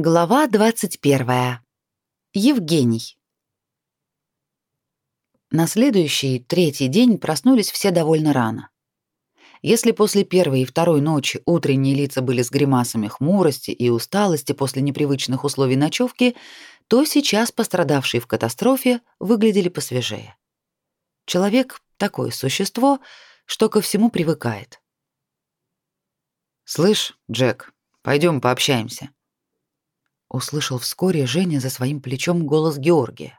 Глава 21. Евгений. На следующий, третий день проснулись все довольно рано. Если после первой и второй ночи утренние лица были с гримасами хмурости и усталости после непривычных условий ночевки, то сейчас пострадавшие в катастрофе выглядели посвежее. Человек — такое существо, что ко всему привыкает. «Слышь, Джек, пойдем пообщаемся», услышал вскоре Женя за своим плечом голос Георгия.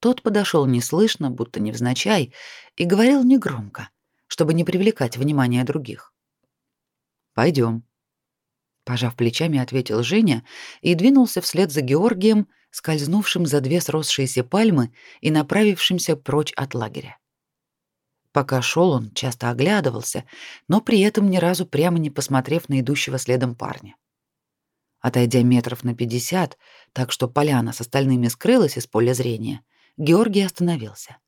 Тот подошел неслышно, будто невзначай, и говорил негромко, чтобы не привлекать внимания других. Пойдем. Пожав плечами, ответил Женя и двинулся вслед за Георгием, скользнувшим за две сросшиеся пальмы и направившимся прочь от лагеря. Пока шел он, часто оглядывался, но при этом ни разу прямо не посмотрев на идущего следом парня. Отойдя метров на пятьдесят, так что поляна с остальными скрылась из поля зрения, Георгий остановился.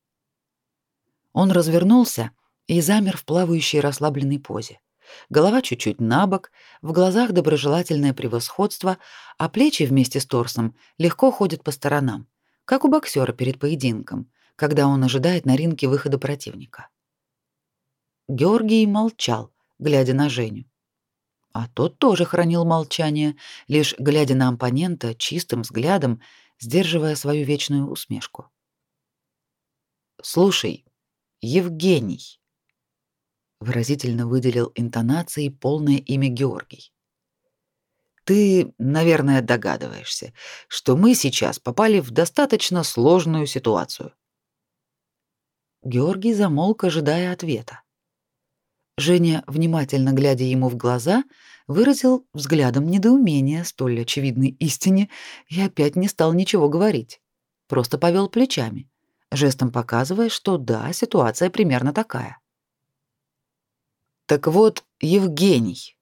Он развернулся и замер в плавающей расслабленной позе. Голова чуть-чуть набок, в глазах доброжелательное превосходство, а плечи вместе с торсом легко ходят по сторонам, как у боксера перед поединком, когда он ожидает на ринге выхода противника. Георгий молчал, глядя на Женю. А тот тоже хранил молчание, лишь глядя на оппонента чистым взглядом, сдерживая свою вечную усмешку. «Слушай, Евгений», — выразительно выделил интонацией полное имя Георгий. «Ты, наверное, догадываешься, что мы сейчас попали в достаточно сложную ситуацию». Георгий замолк, ожидая ответа. Женя, внимательно глядя ему в глаза, выразил взглядом недоумение столь очевидной истине и опять не стал ничего говорить. Просто повел плечами, жестом показывая, что да, ситуация примерно такая. Так вот, Евгений.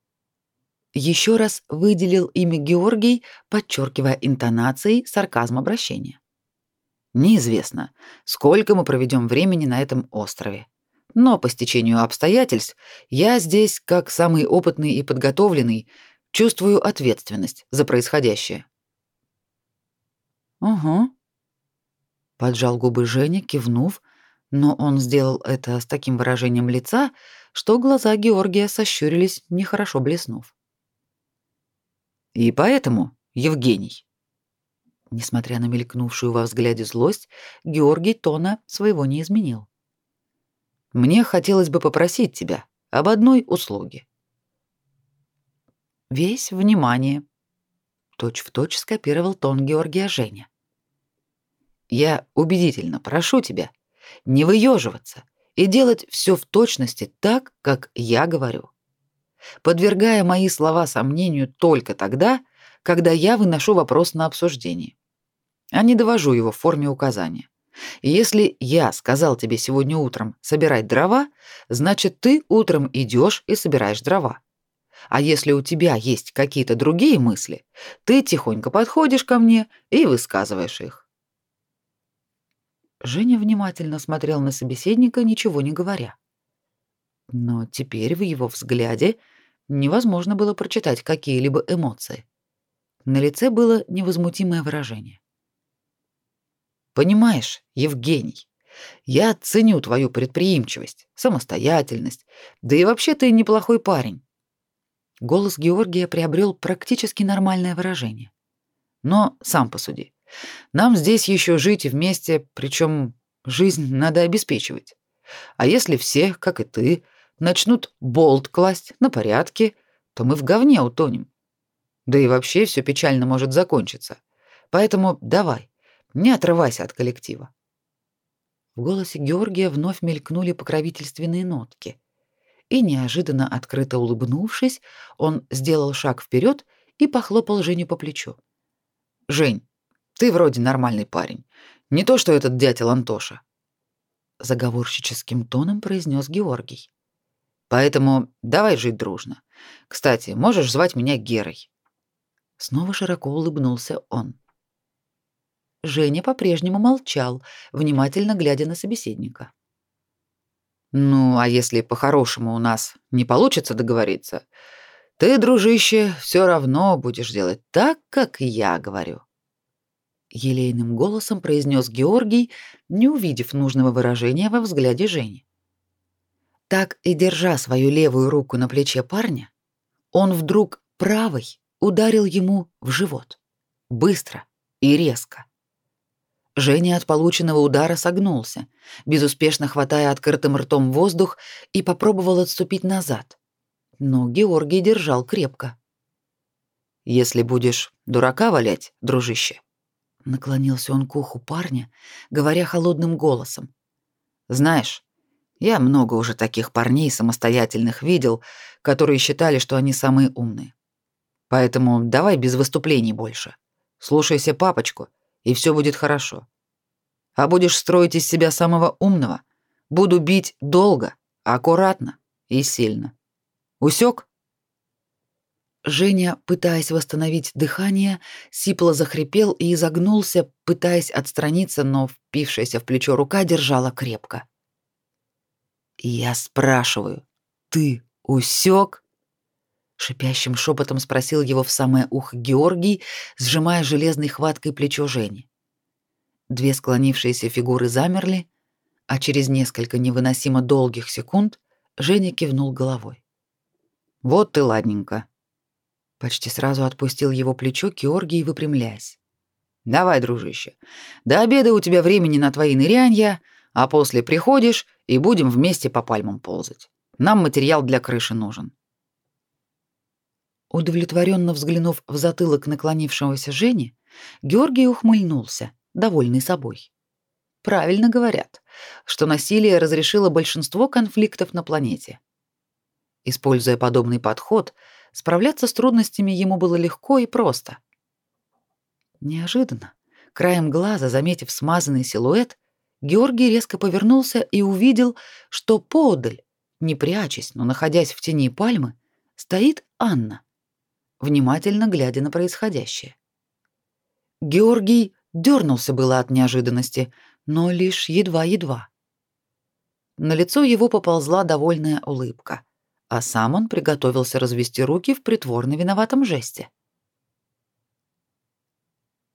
Еще раз выделил имя Георгий, подчеркивая интонацией сарказм обращения. Неизвестно, сколько мы проведем времени на этом острове. Но по стечению обстоятельств я здесь, как самый опытный и подготовленный, чувствую ответственность за происходящее. Угу. Поджал губы Женя, кивнув, но он сделал это с таким выражением лица, что глаза Георгия сощурились, нехорошо блеснув. И поэтому, Евгений, несмотря на мелькнувшую во взгляде злость, Георгий тона своего не изменил. Мне хотелось бы попросить тебя об одной услуге. Весь внимание. Точь в точь скопировал тон Георгия Женя. Я убедительно прошу тебя не выеживаться и делать все в точности так, как я говорю, подвергая мои слова сомнению только тогда, когда я выношу вопрос на обсуждение, а не довожу его в форме указания. Если я сказал тебе сегодня утром собирать дрова, значит, ты утром идешь и собираешь дрова. А если у тебя есть какие-то другие мысли, ты тихонько подходишь ко мне и высказываешь их. Женя внимательно смотрел на собеседника, ничего не говоря. Но теперь в его взгляде невозможно было прочитать какие-либо эмоции. На лице было невозмутимое выражение. Понимаешь, Евгений, я ценю твою предприимчивость, самостоятельность, да и вообще ты неплохой парень. Голос Георгия приобрел практически нормальное выражение. Но сам посуди. Нам здесь еще жить вместе, причем жизнь надо обеспечивать. А если все, как и ты, начнут болт класть на порядке, то мы в говне утонем. Да и вообще все печально может закончиться. Поэтому давай, не отрывайся от коллектива. В голосе Георгия вновь мелькнули покровительственные нотки. И неожиданно открыто улыбнувшись, он сделал шаг вперед и похлопал Женю по плечу. Жень, ты вроде нормальный парень. Не то, что этот дятел Антоша, заговорщическим тоном произнес Георгий. Поэтому давай жить дружно. Кстати, можешь звать меня Герой. Снова широко улыбнулся он. Женя по-прежнему молчал, внимательно глядя на собеседника. Ну, а если по-хорошему у нас не получится договориться, Ты, дружище, все равно будешь делать так, как я говорю. Елейным голосом произнес Георгий, не увидев нужного выражения во взгляде Жени. Так и держа свою левую руку на плече парня, он вдруг правой ударил ему в живот. Быстро и резко. Женя от полученного удара согнулся, безуспешно хватая открытым ртом воздух и попробовал отступить назад но Георгий держал крепко. «Если будешь дурака валять, дружище», — наклонился он к уху парня, говоря холодным голосом. «Знаешь, я много уже таких парней самостоятельных видел, которые считали, что они самые умные. Поэтому давай без выступлений больше. Слушайся папочку, и все будет хорошо. А будешь строить из себя самого умного, буду бить долго, аккуратно и сильно. Усек? Женя, пытаясь восстановить дыхание, сипло захрипел и изогнулся, пытаясь отстраниться, но впившаяся в плечо рука держала крепко. «Я спрашиваю, ты усек?» Шипящим шепотом спросил его в самое ухо Георгий, сжимая железной хваткой плечо Жени. Две склонившиеся фигуры замерли, а через несколько невыносимо долгих секунд Женя кивнул головой. Вот ты ладненько. Почти сразу отпустил его плечо Георгий, выпрямляясь. Давай, дружище. До обеда у тебя времени на твои нырянья, а после приходишь и будем вместе по пальмам ползать. Нам материал для крыши нужен. Удовлетворенно взглянув в затылок наклонившегося Жени, Георгий ухмыльнулся, довольный собой. Правильно говорят, что насилие разрешило большинство конфликтов на планете. Используя подобный подход, справляться с трудностями ему было легко и просто. Неожиданно, краем глаза заметив смазанный силуэт, Георгий резко повернулся и увидел, что подаль, не прячась, но находясь в тени пальмы, стоит Анна, внимательно глядя на происходящее. Георгий дернулся было от неожиданности, но лишь едва-едва. На лицо его поползла довольная улыбка а сам он приготовился развести руки в притворно виноватом жесте.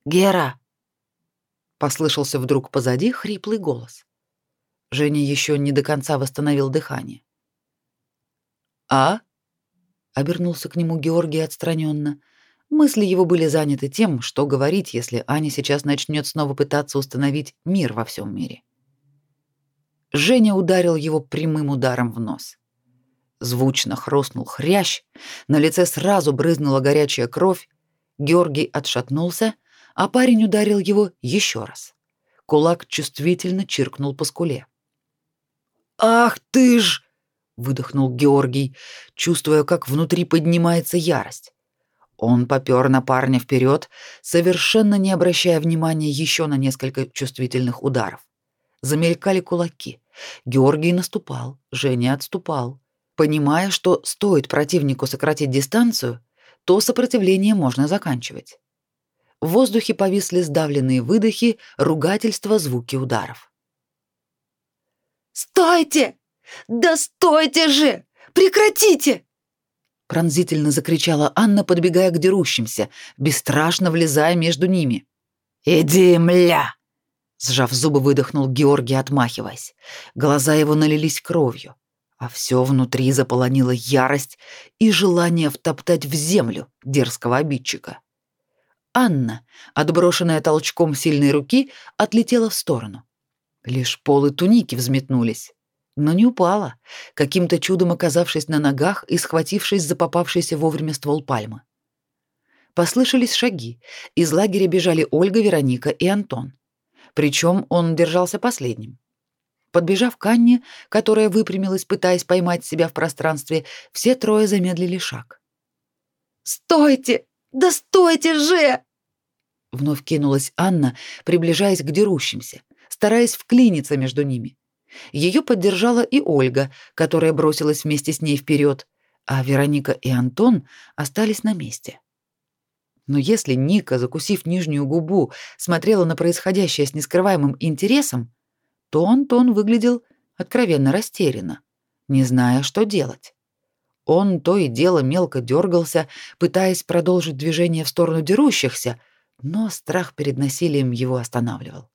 «Гера!» — послышался вдруг позади хриплый голос. Женя еще не до конца восстановил дыхание. «А?» — обернулся к нему Георгий отстраненно. Мысли его были заняты тем, что говорить, если Аня сейчас начнет снова пытаться установить мир во всем мире. Женя ударил его прямым ударом в нос. Звучно хрустнул хрящ, на лице сразу брызнула горячая кровь. Георгий отшатнулся, а парень ударил его еще раз. Кулак чувствительно чиркнул по скуле. «Ах ты ж!» — выдохнул Георгий, чувствуя, как внутри поднимается ярость. Он попёр на парня вперед, совершенно не обращая внимания еще на несколько чувствительных ударов. Замелькали кулаки. Георгий наступал, Женя отступал. Понимая, что стоит противнику сократить дистанцию, то сопротивление можно заканчивать. В воздухе повисли сдавленные выдохи, ругательства, звуки ударов. «Стойте! Да стойте же! Прекратите!» Пронзительно закричала Анна, подбегая к дерущимся, бесстрашно влезая между ними. «Иди, мля!» Сжав зубы, выдохнул Георгий, отмахиваясь. Глаза его налились кровью а все внутри заполонила ярость и желание втоптать в землю дерзкого обидчика. Анна, отброшенная толчком сильной руки, отлетела в сторону. Лишь полы туники взметнулись, но не упала, каким-то чудом оказавшись на ногах и схватившись за попавшийся вовремя ствол пальмы. Послышались шаги. Из лагеря бежали Ольга, Вероника и Антон. Причем он держался последним. Подбежав к Анне, которая выпрямилась, пытаясь поймать себя в пространстве, все трое замедлили шаг. «Стойте! Да стойте же!» Вновь кинулась Анна, приближаясь к дерущимся, стараясь вклиниться между ними. Ее поддержала и Ольга, которая бросилась вместе с ней вперед, а Вероника и Антон остались на месте. Но если Ника, закусив нижнюю губу, смотрела на происходящее с нескрываемым интересом, то Антон выглядел откровенно растерянно, не зная, что делать. Он то и дело мелко дергался, пытаясь продолжить движение в сторону дерущихся, но страх перед насилием его останавливал.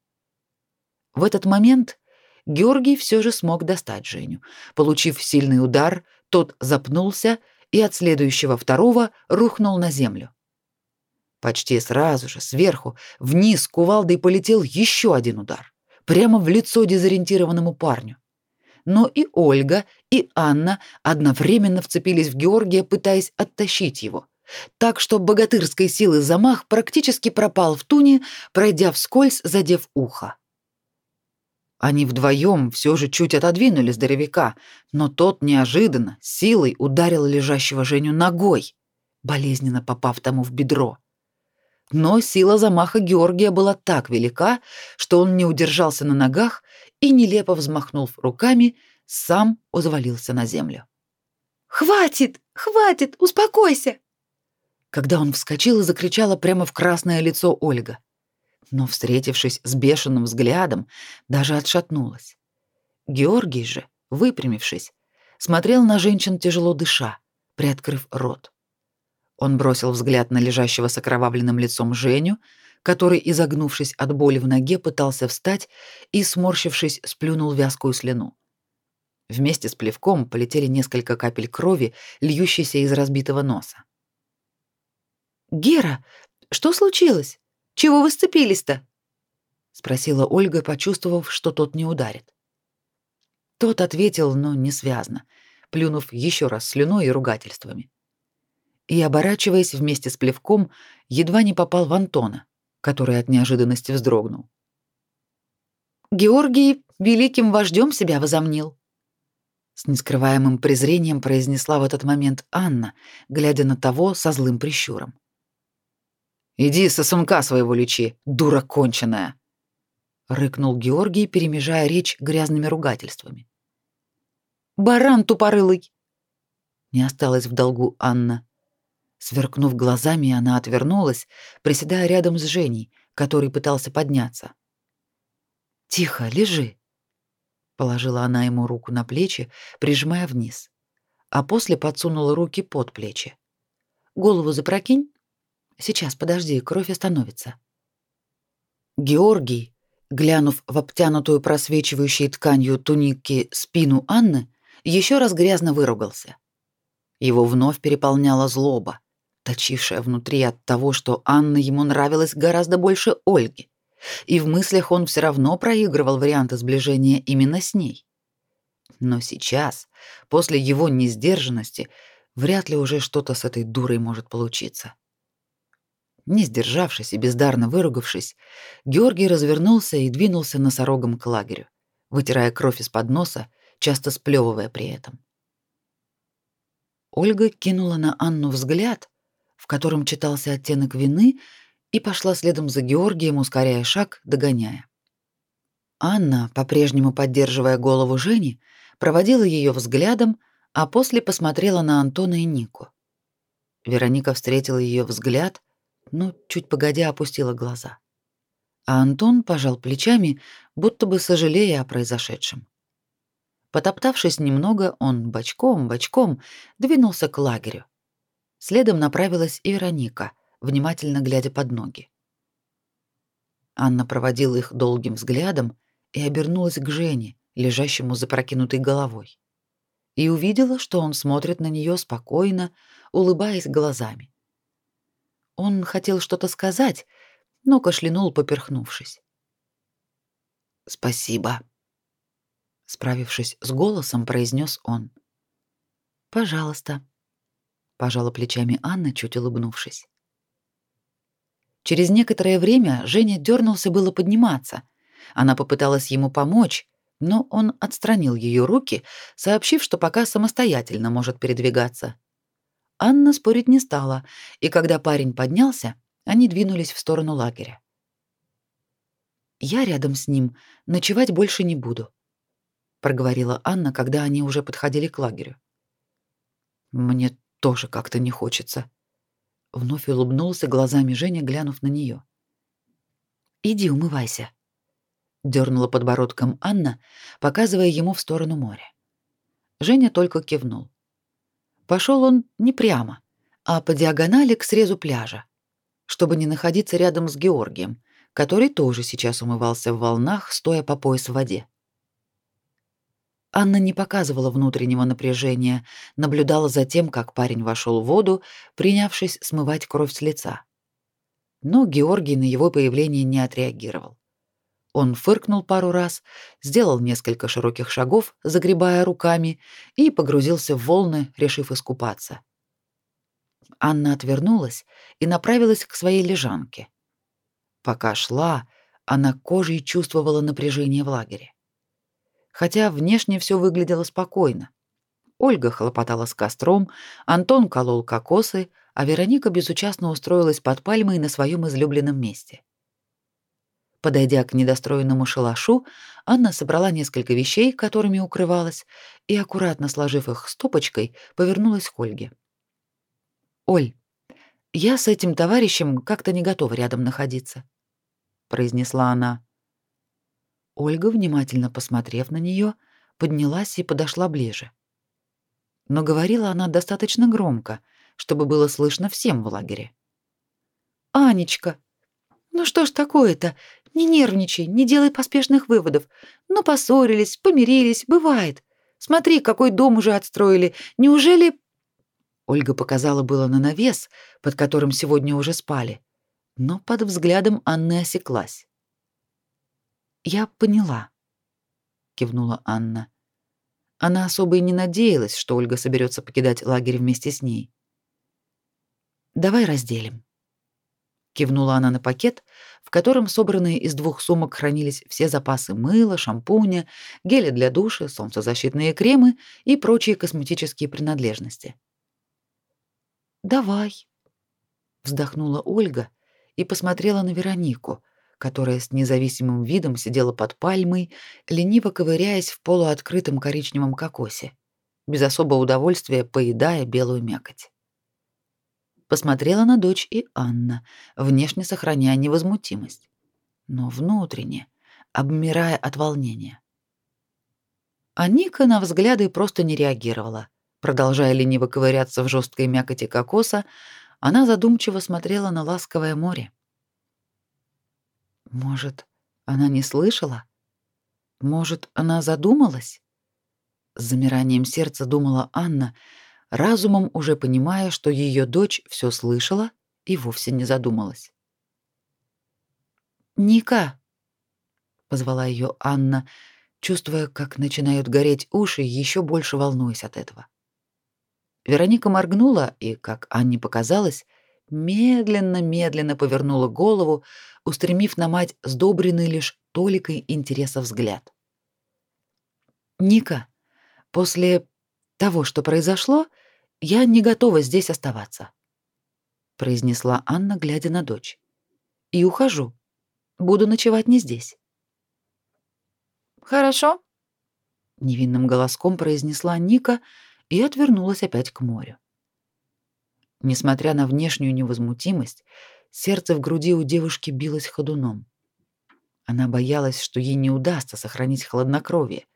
В этот момент Георгий все же смог достать Женю. Получив сильный удар, тот запнулся и от следующего второго рухнул на землю. Почти сразу же сверху вниз кувалдой полетел еще один удар, прямо в лицо дезориентированному парню. Но и Ольга, и Анна одновременно вцепились в Георгия, пытаясь оттащить его. Так что богатырской силы замах практически пропал в туне, пройдя вскользь, задев ухо. Они вдвоем все же чуть отодвинули здоровяка, но тот неожиданно силой ударил лежащего Женю ногой, болезненно попав тому в бедро. Но сила замаха Георгия была так велика, что он не удержался на ногах и, нелепо взмахнув руками, сам узвалился на землю. «Хватит! Хватит! Успокойся!» Когда он вскочил и закричала прямо в красное лицо Ольга но, встретившись с бешеным взглядом, даже отшатнулась. Георгий же, выпрямившись, смотрел на женщин тяжело дыша, приоткрыв рот. Он бросил взгляд на лежащего с окровавленным лицом Женю, который, изогнувшись от боли в ноге, пытался встать и, сморщившись, сплюнул вязкую слюну. Вместе с плевком полетели несколько капель крови, льющейся из разбитого носа. «Гера, что случилось?» Чего вы сцепились-то?» — спросила Ольга, почувствовав, что тот не ударит. Тот ответил, но не связно, плюнув еще раз слюной и ругательствами. И, оборачиваясь вместе с плевком, едва не попал в Антона, который от неожиданности вздрогнул. «Георгий великим вождем себя возомнил», с нескрываемым презрением произнесла в этот момент Анна, глядя на того со злым прищуром. Иди сосунка своего лечи, дура конченая, рыкнул Георгий, перемежая речь грязными ругательствами. Баран тупорылый. Не осталось в долгу Анна. Сверкнув глазами, она отвернулась, приседая рядом с Женей, который пытался подняться. Тихо, лежи, положила она ему руку на плечи, прижимая вниз, а после подсунула руки под плечи. Голову запрокинь Сейчас, подожди, кровь остановится. Георгий, глянув в обтянутую просвечивающей тканью туники спину Анны, еще раз грязно выругался. Его вновь переполняла злоба, точившая внутри от того, что Анна ему нравилась гораздо больше Ольги, и в мыслях он все равно проигрывал варианты сближения именно с ней. Но сейчас, после его несдержанности, вряд ли уже что-то с этой дурой может получиться. Не сдержавшись и бездарно выругавшись, Георгий развернулся и двинулся носорогом к лагерю, вытирая кровь из-под носа, часто сплевывая при этом. Ольга кинула на Анну взгляд, в котором читался оттенок вины, и пошла следом за Георгием, ускоряя шаг, догоняя. Анна, по-прежнему поддерживая голову Жени, проводила ее взглядом, а после посмотрела на Антона и Нику. Вероника встретила ее взгляд, но чуть погодя опустила глаза. А Антон пожал плечами, будто бы сожалея о произошедшем. Потоптавшись немного, он бочком-бочком двинулся к лагерю. Следом направилась и Вероника, внимательно глядя под ноги. Анна проводила их долгим взглядом и обернулась к Жене, лежащему за прокинутой головой, и увидела, что он смотрит на нее спокойно, улыбаясь глазами. Он хотел что-то сказать, но кашлянул, поперхнувшись. «Спасибо», — справившись с голосом, произнес он. «Пожалуйста», — пожала плечами Анна, чуть улыбнувшись. Через некоторое время Женя дернулся было подниматься. Она попыталась ему помочь, но он отстранил ее руки, сообщив, что пока самостоятельно может передвигаться. Анна спорить не стала, и когда парень поднялся, они двинулись в сторону лагеря. Я рядом с ним ночевать больше не буду, проговорила Анна, когда они уже подходили к лагерю. Мне тоже как-то не хочется. Вновь улыбнулся глазами Женя, глянув на нее. Иди умывайся, дернула подбородком Анна, показывая ему в сторону моря. Женя только кивнул. Пошел он не прямо, а по диагонали к срезу пляжа, чтобы не находиться рядом с Георгием, который тоже сейчас умывался в волнах, стоя по пояс в воде. Анна не показывала внутреннего напряжения, наблюдала за тем, как парень вошел в воду, принявшись смывать кровь с лица. Но Георгий на его появление не отреагировал. Он фыркнул пару раз, сделал несколько широких шагов, загребая руками, и погрузился в волны, решив искупаться. Анна отвернулась и направилась к своей лежанке. Пока шла, она кожей чувствовала напряжение в лагере. Хотя внешне все выглядело спокойно. Ольга хлопотала с костром, Антон колол кокосы, а Вероника безучастно устроилась под пальмой на своем излюбленном месте. Подойдя к недостроенному шалашу, Анна собрала несколько вещей, которыми укрывалась, и, аккуратно сложив их стопочкой, повернулась к Ольге. «Оль, я с этим товарищем как-то не готова рядом находиться», — произнесла она. Ольга, внимательно посмотрев на нее, поднялась и подошла ближе. Но говорила она достаточно громко, чтобы было слышно всем в лагере. «Анечка, ну что ж такое-то? Не нервничай, не делай поспешных выводов. Ну, поссорились, помирились, бывает. Смотри, какой дом уже отстроили. Неужели...» Ольга показала было на навес, под которым сегодня уже спали, но под взглядом Анны осеклась. «Я поняла», — кивнула Анна. Она особо и не надеялась, что Ольга соберется покидать лагерь вместе с ней. «Давай разделим». Кивнула она на пакет, в котором собранные из двух сумок хранились все запасы мыла, шампуня, геля для душа, солнцезащитные кремы и прочие косметические принадлежности. «Давай», — вздохнула Ольга и посмотрела на Веронику, которая с независимым видом сидела под пальмой, лениво ковыряясь в полуоткрытом коричневом кокосе, без особого удовольствия поедая белую мякоть. Посмотрела на дочь и Анна, внешне сохраняя невозмутимость, но внутренне обмирая от волнения. А Ника на взгляды просто не реагировала. Продолжая лениво ковыряться в жесткой мякоти кокоса, она задумчиво смотрела на ласковое море. Может, она не слышала? Может, она задумалась? С замиранием сердца думала Анна, разумом уже понимая, что ее дочь все слышала и вовсе не задумалась. «Ника!» — позвала ее Анна, чувствуя, как начинают гореть уши, еще больше волнуясь от этого. Вероника моргнула и, как Анне показалось, медленно-медленно повернула голову, устремив на мать сдобренный лишь толикой интереса взгляд. «Ника, после того, что произошло, я не готова здесь оставаться», — произнесла Анна, глядя на дочь. «И ухожу. Буду ночевать не здесь». «Хорошо», — невинным голоском произнесла Ника и отвернулась опять к морю. Несмотря на внешнюю невозмутимость, сердце в груди у девушки билось ходуном. Она боялась, что ей не удастся сохранить хладнокровие,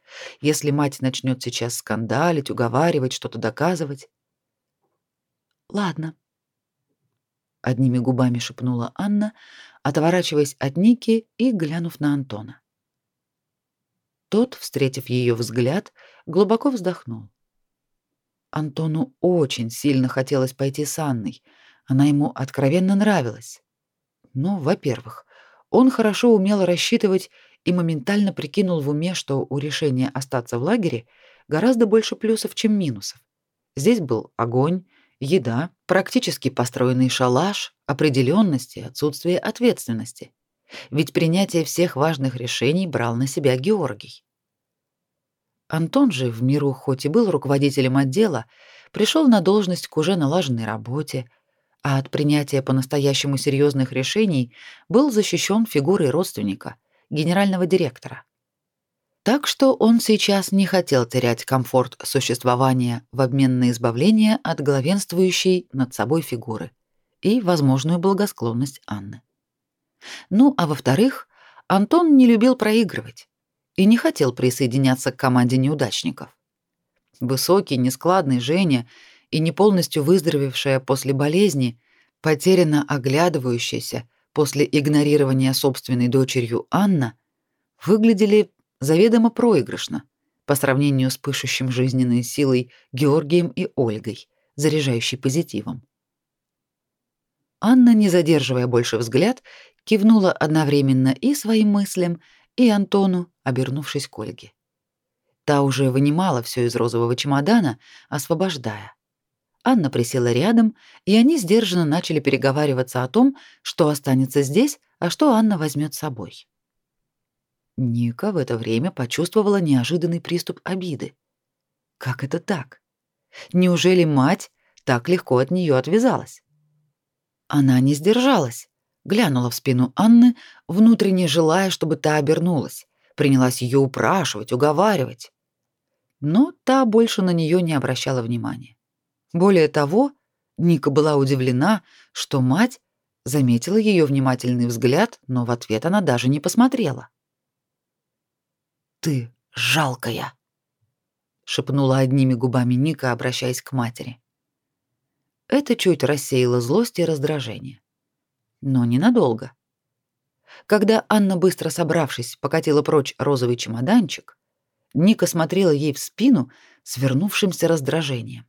если мать начнет сейчас скандалить, уговаривать, что-то доказывать. Ладно, одними губами шепнула Анна, отворачиваясь от Ники и глянув на Антона. Тот, встретив ее взгляд, глубоко вздохнул. Антону очень сильно хотелось пойти с Анной. Она ему откровенно нравилась. Но, во-первых, он хорошо умел рассчитывать и моментально прикинул в уме, что у решения остаться в лагере гораздо больше плюсов, чем минусов. Здесь был огонь, еда, практически построенный шалаш, определенность и отсутствие ответственности. Ведь принятие всех важных решений брал на себя Георгий. Антон же в миру хоть и был руководителем отдела, пришел на должность к уже налаженной работе, а от принятия по-настоящему серьезных решений был защищен фигурой родственника, генерального директора. Так что он сейчас не хотел терять комфорт существования в обмен на избавление от главенствующей над собой фигуры и возможную благосклонность Анны. Ну, а во-вторых, Антон не любил проигрывать и не хотел присоединяться к команде неудачников. Высокий, нескладный Женя и не полностью выздоровевшая после болезни, потерянно оглядывающаяся после игнорирования собственной дочерью Анна, выглядели заведомо проигрышно по сравнению с пышущим жизненной силой Георгием и Ольгой, заряжающей позитивом. Анна, не задерживая больше взгляд, кивнула одновременно и своим мыслям, и Антону, обернувшись к Ольге. Та уже вынимала все из розового чемодана, освобождая. Анна присела рядом, и они сдержанно начали переговариваться о том, что останется здесь, а что Анна возьмет с собой. Ника в это время почувствовала неожиданный приступ обиды. Как это так? Неужели мать так легко от нее отвязалась? Она не сдержалась, глянула в спину Анны, внутренне желая, чтобы та обернулась, принялась ее упрашивать, уговаривать. Но та больше на нее не обращала внимания. Более того, Ника была удивлена, что мать заметила ее внимательный взгляд, но в ответ она даже не посмотрела. «Ты жалкая!» — шепнула одними губами Ника, обращаясь к матери. Это чуть рассеяло злость и раздражение. Но ненадолго. Когда Анна, быстро собравшись, покатила прочь розовый чемоданчик, Ника смотрела ей в спину с вернувшимся раздражением.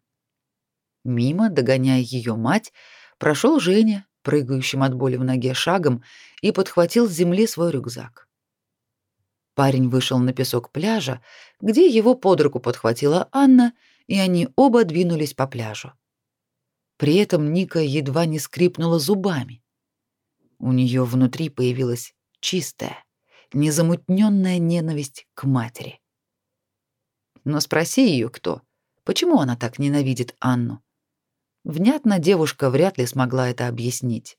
Мимо, догоняя ее мать, прошел Женя, прыгающим от боли в ноге шагом, и подхватил с земли свой рюкзак. Парень вышел на песок пляжа, где его под руку подхватила Анна, и они оба двинулись по пляжу. При этом Ника едва не скрипнула зубами. У нее внутри появилась чистая, незамутненная ненависть к матери. Но спроси ее кто, почему она так ненавидит Анну, Внятно девушка вряд ли смогла это объяснить.